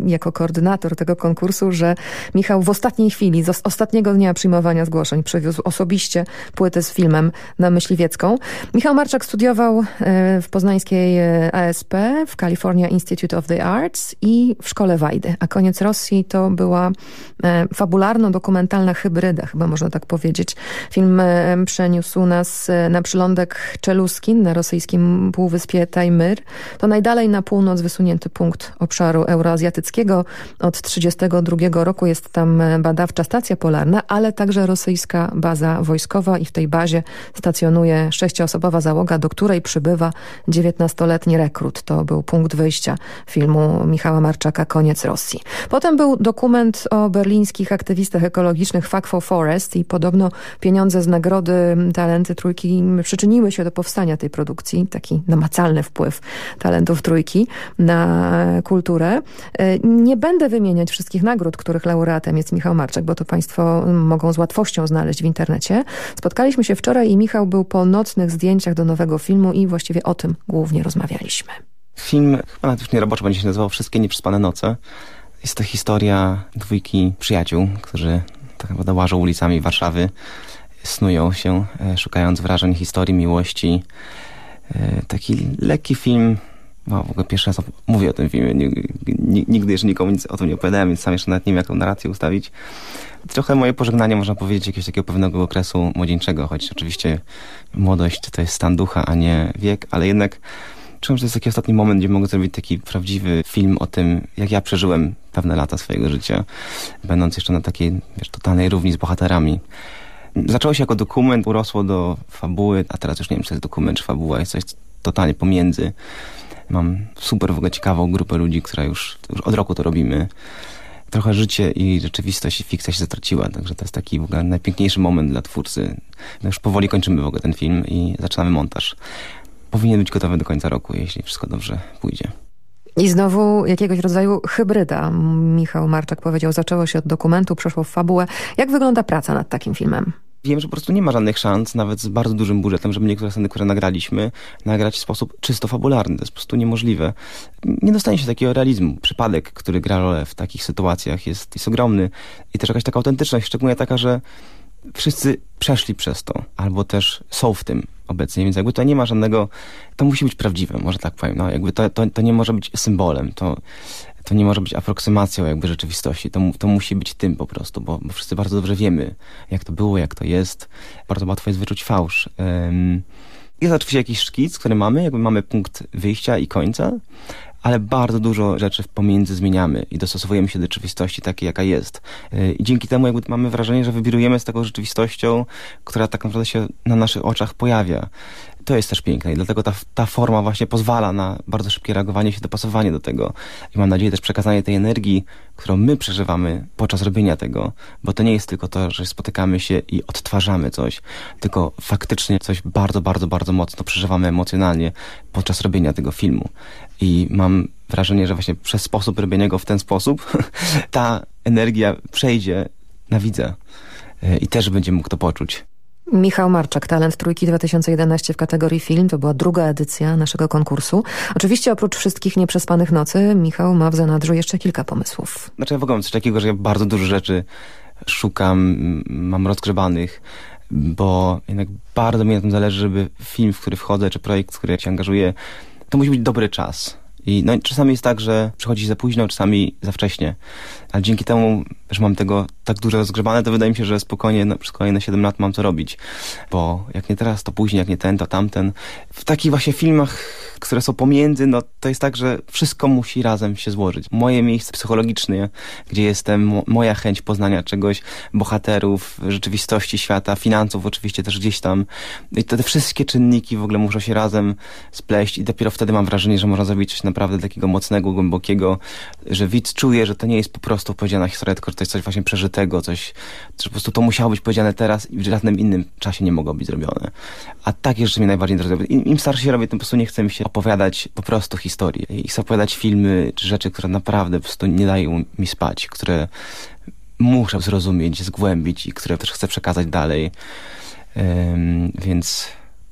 jako koordynator tego konkursu, że Michał w ostatniej chwili, z ostatniego dnia przyjmowania zgłoszeń przywiózł osobiście płytę z filmem na Myśliwiecką. Michał Marczak studiował e, w poznańskiej e, ASP, w California Institute of the Arts i w Szkole Wajdy. A Koniec Rosji to była e, fabularno-dokumentalna hybryda, chyba można tak powiedzieć. Film przeniósł nas na przylądek Czeluskin na rosyjskim półwyspie Tajmyr. To najdalej na północ wysunięty punkt obszaru euroazjatyckiego. Od 1932 roku jest tam badawcza stacja polarna, ale także rosyjska baza wojskowa i w tej bazie stacjonuje sześcioosobowa załoga, do której przybywa 19-letni rekrut. To był punkt wyjścia filmu Michała Marczaka Koniec Rosji. Potem był dokument o berlińskich aktywistach ekologicznych Fuck for Forest i podobno pieniądze z nagrody Talenty Trójki przyczyniły się do powstania tej produkcji. Taki namacalny wpływ talentów Trójki na kulturę. E, nie będę wymieniać wszystkich nagród, których laureatem jest Michał Marczek, bo to Państwo mogą z łatwością znaleźć w internecie. Spotkaliśmy się wczoraj i Michał był po nocnych zdjęciach do nowego filmu i właściwie o tym głównie rozmawialiśmy. Film, chyba nawet już nie roboczo będzie się nazywał Wszystkie Nieprzespane Noce. Jest to historia dwójki przyjaciół, którzy tak naprawdę łażą ulicami Warszawy, snują się, e, szukając wrażeń, historii, miłości. E, taki lekki film, no, w ogóle pierwszy raz mówię o tym filmie. Nigdy jeszcze nikomu nic o tym nie opowiadałem, więc sam jeszcze nawet nie wiem, jaką narrację ustawić. Trochę moje pożegnanie, można powiedzieć, jakiegoś takiego pewnego okresu młodzieńczego, choć oczywiście młodość to jest stan ducha, a nie wiek, ale jednak czułem, że to jest taki ostatni moment, gdzie mogę zrobić taki prawdziwy film o tym, jak ja przeżyłem pewne lata swojego życia, będąc jeszcze na takiej, wiesz, totalnej równi z bohaterami. Zaczęło się jako dokument, urosło do fabuły, a teraz już nie wiem, czy to jest dokument, czy fabuła, jest coś totalnie pomiędzy. Mam super w ogóle ciekawą grupę ludzi, która już, już od roku to robimy. Trochę życie i rzeczywistość i fikcja się zatraciła, także to jest taki w ogóle najpiękniejszy moment dla twórcy. Już powoli kończymy w ogóle ten film i zaczynamy montaż. Powinien być gotowy do końca roku, jeśli wszystko dobrze pójdzie. I znowu jakiegoś rodzaju hybryda. Michał Marczak powiedział, zaczęło się od dokumentu, przeszło w fabułę. Jak wygląda praca nad takim filmem? Wiem, że po prostu nie ma żadnych szans, nawet z bardzo dużym budżetem, żeby niektóre sceny, które nagraliśmy, nagrać w sposób czysto fabularny. To jest po prostu niemożliwe. Nie dostanie się takiego realizmu. Przypadek, który gra rolę w takich sytuacjach jest, jest ogromny. I też jakaś taka autentyczność, szczególnie taka, że wszyscy przeszli przez to, albo też są w tym obecnie, więc jakby to nie ma żadnego, to musi być prawdziwe, może tak powiem, no jakby to, to, to nie może być symbolem, to to nie może być aproksymacją jakby rzeczywistości. To, to musi być tym po prostu, bo, bo wszyscy bardzo dobrze wiemy, jak to było, jak to jest. Bardzo łatwo jest wyczuć fałsz. Um, jest oczywiście jakiś szkic, który mamy, jakby mamy punkt wyjścia i końca, ale bardzo dużo rzeczy pomiędzy zmieniamy i dostosowujemy się do rzeczywistości takiej, jaka jest. Y, I dzięki temu jakby mamy wrażenie, że wybierujemy z taką rzeczywistością, która tak naprawdę się na naszych oczach pojawia to jest też piękne i dlatego ta, ta forma właśnie pozwala na bardzo szybkie reagowanie się, dopasowanie do tego i mam nadzieję też przekazanie tej energii, którą my przeżywamy podczas robienia tego, bo to nie jest tylko to, że spotykamy się i odtwarzamy coś, tylko faktycznie coś bardzo, bardzo, bardzo mocno przeżywamy emocjonalnie podczas robienia tego filmu i mam wrażenie, że właśnie przez sposób robienia go w ten sposób ta energia przejdzie na widza e, i też będzie mógł to poczuć. Michał Marczak, Talent Trójki 2011 w kategorii film. To była druga edycja naszego konkursu. Oczywiście oprócz wszystkich nieprzespanych nocy, Michał ma w zanadrzu jeszcze kilka pomysłów. Znaczy ja w ogóle mam coś takiego, że ja bardzo dużo rzeczy szukam, mam rozgrzebanych, bo jednak bardzo mi na tym zależy, żeby film, w który wchodzę, czy projekt, w który się angażuję, to musi być dobry czas. I no, czasami jest tak, że przychodzi za późno, czasami za wcześnie. Ale dzięki temu, że mam tego tak dużo rozgrzebane, to wydaje mi się, że spokojnie no, przez kolejne 7 lat mam co robić. Bo jak nie teraz, to później, jak nie ten, to tamten. W takich właśnie filmach, które są pomiędzy, no to jest tak, że wszystko musi razem się złożyć. Moje miejsce psychologiczne, gdzie jestem, moja chęć poznania czegoś, bohaterów, rzeczywistości świata, finansów oczywiście też gdzieś tam. I te, te wszystkie czynniki w ogóle muszą się razem spleść i dopiero wtedy mam wrażenie, że można zrobić coś naprawdę takiego mocnego, głębokiego, że widz czuje, że to nie jest po prostu opowiedziana historia, tylko że to jest coś właśnie przeżytego, coś, że po prostu to musiało być powiedziane teraz i w żadnym innym czasie nie mogło być zrobione. A takie rzeczy mnie najbardziej interesują. Im, im starszy się robię, tym po prostu nie chce mi się opowiadać po prostu historii. I chcę opowiadać filmy, czy rzeczy, które naprawdę po prostu nie dają mi spać, które muszę zrozumieć, zgłębić i które też chcę przekazać dalej. Um, więc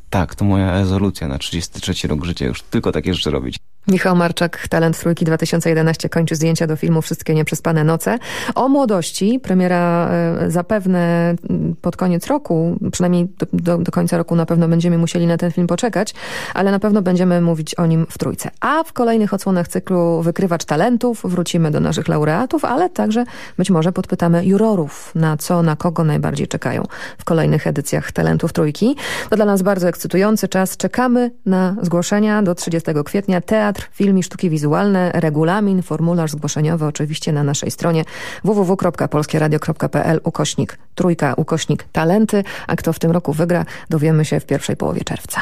tak, to moja rezolucja na 33 rok życia, już tylko takie rzeczy robić. Michał Marczak, talent Trójki 2011 kończy zdjęcia do filmu Wszystkie Nieprzespane Noce. O młodości, premiera e, zapewne mm, pod koniec roku, przynajmniej do, do, końca roku na pewno będziemy musieli na ten film poczekać, ale na pewno będziemy mówić o nim w Trójce. A w kolejnych odsłonach cyklu Wykrywacz Talentów wrócimy do naszych laureatów, ale także być może podpytamy jurorów, na co, na kogo najbardziej czekają w kolejnych edycjach Talentów Trójki. To dla nas bardzo ekscytujący czas. Czekamy na zgłoszenia do 30 kwietnia. Teatr teatr, film i sztuki wizualne, regulamin, formularz zgłoszeniowy oczywiście na naszej stronie www.polskieradio.pl ukośnik trójka, ukośnik talenty, a kto w tym roku wygra dowiemy się w pierwszej połowie czerwca.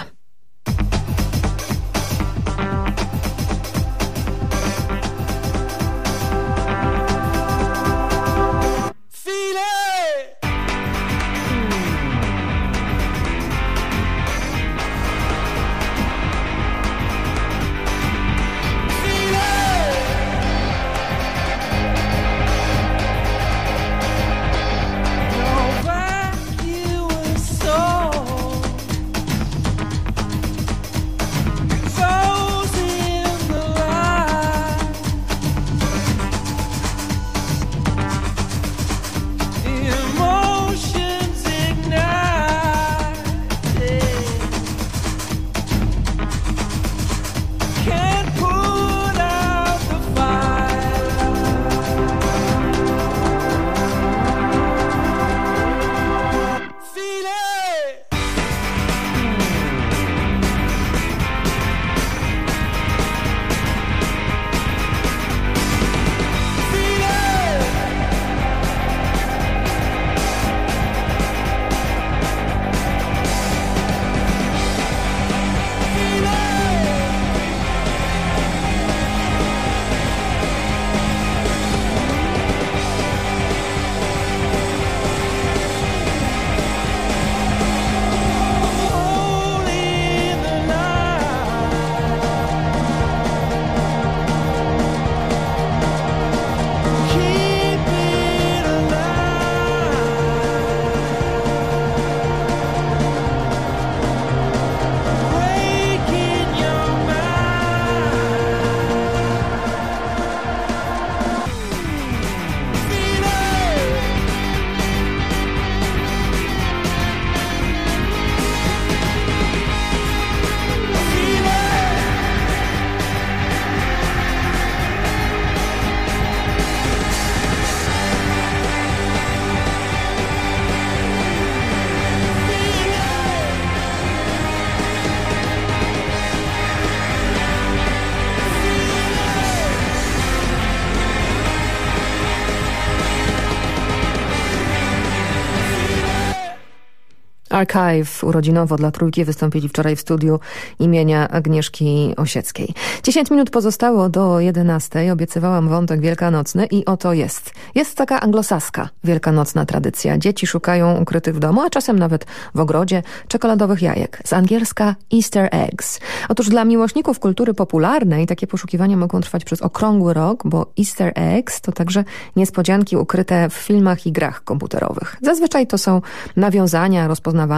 Archive urodzinowo dla trójki wystąpili wczoraj w studiu imienia Agnieszki Osieckiej. 10 minut pozostało do 11. Obiecywałam wątek wielkanocny i oto jest. Jest taka anglosaska wielkanocna tradycja. Dzieci szukają ukrytych w domu, a czasem nawet w ogrodzie czekoladowych jajek. Z angielska Easter eggs. Otóż dla miłośników kultury popularnej takie poszukiwania mogą trwać przez okrągły rok, bo Easter eggs to także niespodzianki ukryte w filmach i grach komputerowych. Zazwyczaj to są nawiązania rozpoznawane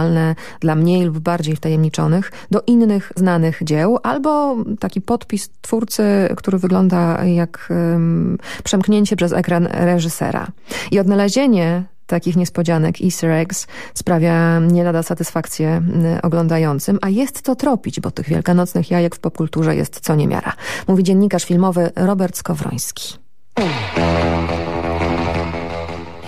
dla mniej lub bardziej wtajemniczonych do innych znanych dzieł, albo taki podpis twórcy, który wygląda jak um, przemknięcie przez ekran reżysera. I odnalezienie takich niespodzianek, easter eggs, sprawia nie lada satysfakcję oglądającym, a jest to tropić, bo tych wielkanocnych jajek w popkulturze jest co niemiara. Mówi dziennikarz filmowy Robert Skowroński.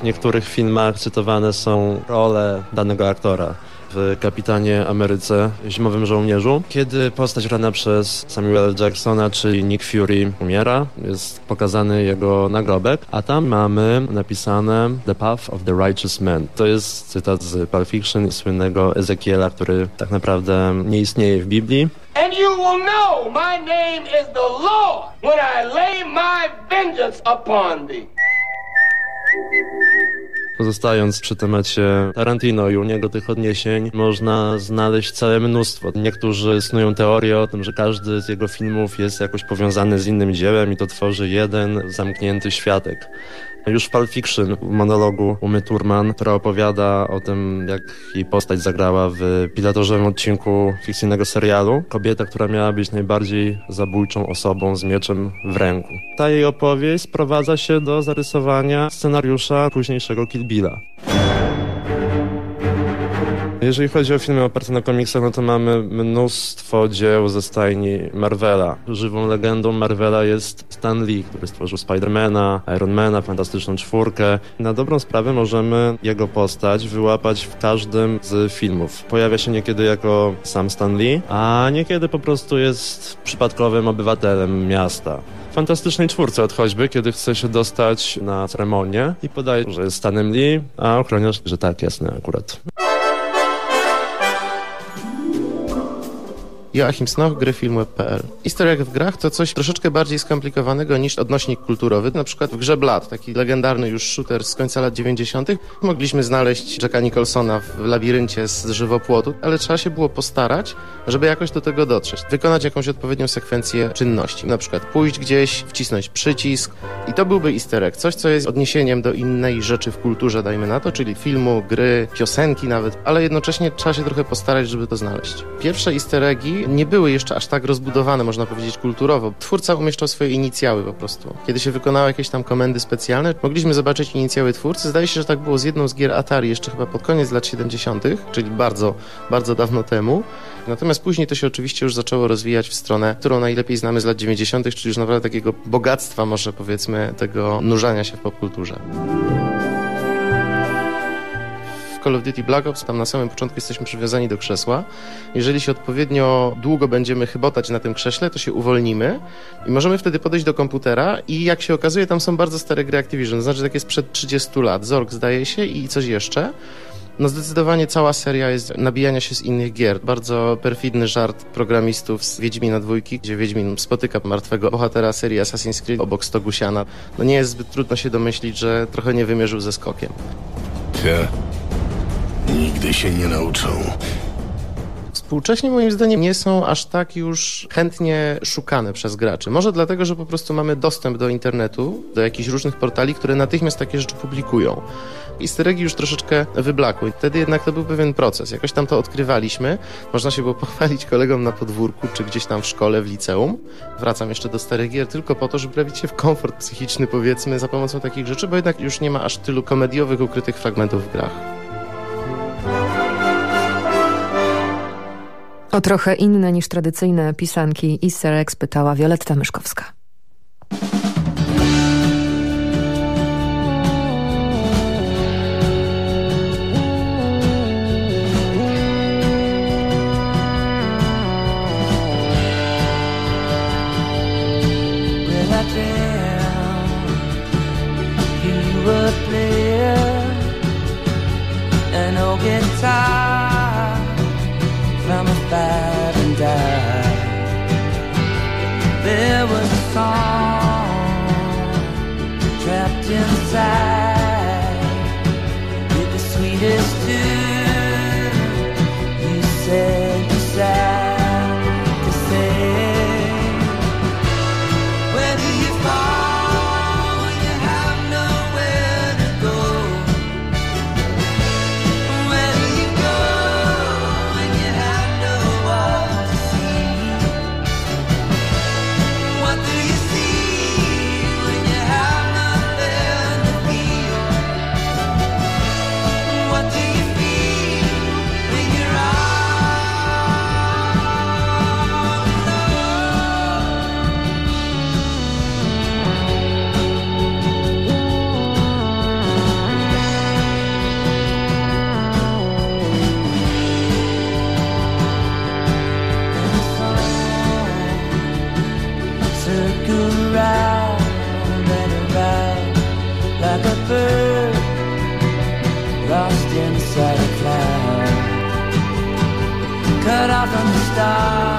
Niektórych filmach cytowane są role danego aktora w Kapitanie Ameryce, Zimowym Żołnierzu. Kiedy postać grana przez Samuel Jacksona, czyli Nick Fury umiera, jest pokazany jego nagrobek, a tam mamy napisane The Path of the Righteous Man. To jest cytat z Pulp Fiction słynnego Ezekiela, który tak naprawdę nie istnieje w Biblii. And you will know my name is the Lord when I lay my vengeance upon thee. Pozostając przy temacie Tarantino i u niego tych odniesień, można znaleźć całe mnóstwo. Niektórzy snują teorię o tym, że każdy z jego filmów jest jakoś powiązany z innym dziełem i to tworzy jeden zamknięty światek. Już w Pulp Fiction, w monologu Umy Turman, która opowiada o tym, jak jej postać zagrała w pilotażowym odcinku fikcyjnego serialu. Kobieta, która miała być najbardziej zabójczą osobą z mieczem w ręku. Ta jej opowieść sprowadza się do zarysowania scenariusza późniejszego Kill Billa. Jeżeli chodzi o filmy oparte na komiksach, no to mamy mnóstwo dzieł ze stajni Marvela. Żywą legendą Marvela jest Stan Lee, który stworzył Spidermana, Ironmana, Fantastyczną Czwórkę. Na dobrą sprawę możemy jego postać wyłapać w każdym z filmów. Pojawia się niekiedy jako sam Stan Lee, a niekiedy po prostu jest przypadkowym obywatelem miasta fantastycznej czwórce od choćby, kiedy chce się dostać na ceremonię i podaje, że jest Stanem Lee, a ochroniarz, że tak, jasne, akurat. Joachim Snoch, gry filmweb.pl. Easter egg w grach to coś troszeczkę bardziej skomplikowanego niż odnośnik kulturowy. Na przykład w grze Blood, taki legendarny już shooter z końca lat 90., mogliśmy znaleźć Jacka Nicholsona w labiryncie z żywopłotu, ale trzeba się było postarać, żeby jakoś do tego dotrzeć. Wykonać jakąś odpowiednią sekwencję czynności. Na przykład pójść gdzieś, wcisnąć przycisk i to byłby easter egg. Coś, co jest odniesieniem do innej rzeczy w kulturze, dajmy na to, czyli filmu, gry, piosenki nawet, ale jednocześnie trzeba się trochę postarać, żeby to znaleźć. Pierwsze easter eggi nie były jeszcze aż tak rozbudowane, można powiedzieć, kulturowo. Twórca umieszczał swoje inicjały po prostu. Kiedy się wykonało jakieś tam komendy specjalne, mogliśmy zobaczyć inicjały twórcy. Zdaje się, że tak było z jedną z gier Atari jeszcze chyba pod koniec lat 70., czyli bardzo, bardzo dawno temu. Natomiast później to się oczywiście już zaczęło rozwijać w stronę, którą najlepiej znamy z lat 90., czyli już naprawdę takiego bogactwa, może powiedzmy, tego nurzania się w popkulturze. Call of Duty Black Ops, tam na samym początku jesteśmy przywiązani do krzesła. Jeżeli się odpowiednio długo będziemy chybotać na tym krześle, to się uwolnimy i możemy wtedy podejść do komputera i jak się okazuje, tam są bardzo stare gry Activision, znaczy tak jest przed 30 lat. Zork zdaje się i coś jeszcze. No zdecydowanie cała seria jest nabijania się z innych gier. Bardzo perfidny żart programistów z Wiedźmina dwójki, gdzie Wiedźmin spotyka martwego bohatera serii Assassin's Creed obok Stogusiana. No nie jest zbyt trudno się domyślić, że trochę nie wymierzył ze skokiem. Te nigdy się nie nauczą. Współcześnie moim zdaniem nie są aż tak już chętnie szukane przez graczy. Może dlatego, że po prostu mamy dostęp do internetu, do jakichś różnych portali, które natychmiast takie rzeczy publikują. Easter eggi już troszeczkę wyblakły. Wtedy jednak to był pewien proces. Jakoś tam to odkrywaliśmy. Można się było pochwalić kolegom na podwórku, czy gdzieś tam w szkole, w liceum. Wracam jeszcze do starych gier tylko po to, żeby prawić się w komfort psychiczny, powiedzmy, za pomocą takich rzeczy, bo jednak już nie ma aż tylu komediowych, ukrytych fragmentów w grach. O trochę inne niż tradycyjne pisanki Easter eggs pytała Wioletta Myszkowska. From a five and dime. There was a song Star.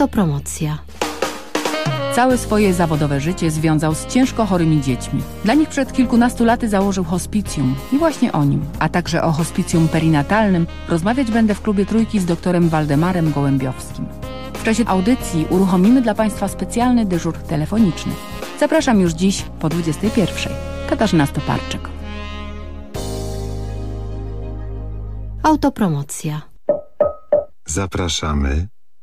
Autopromocja. Całe swoje zawodowe życie związał z ciężko chorymi dziećmi. Dla nich przed kilkunastu laty założył hospicjum i właśnie o nim, a także o hospicjum perinatalnym rozmawiać będę w klubie Trójki z doktorem Waldemarem Gołębiowskim. W czasie audycji uruchomimy dla Państwa specjalny dyżur telefoniczny. Zapraszam już dziś po 21. Katarzyna Stoparczyk. Autopromocja. Zapraszamy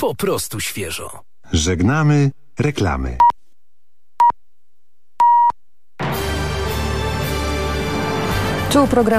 Po prostu świeżo. Żegnamy reklamy. Czuł program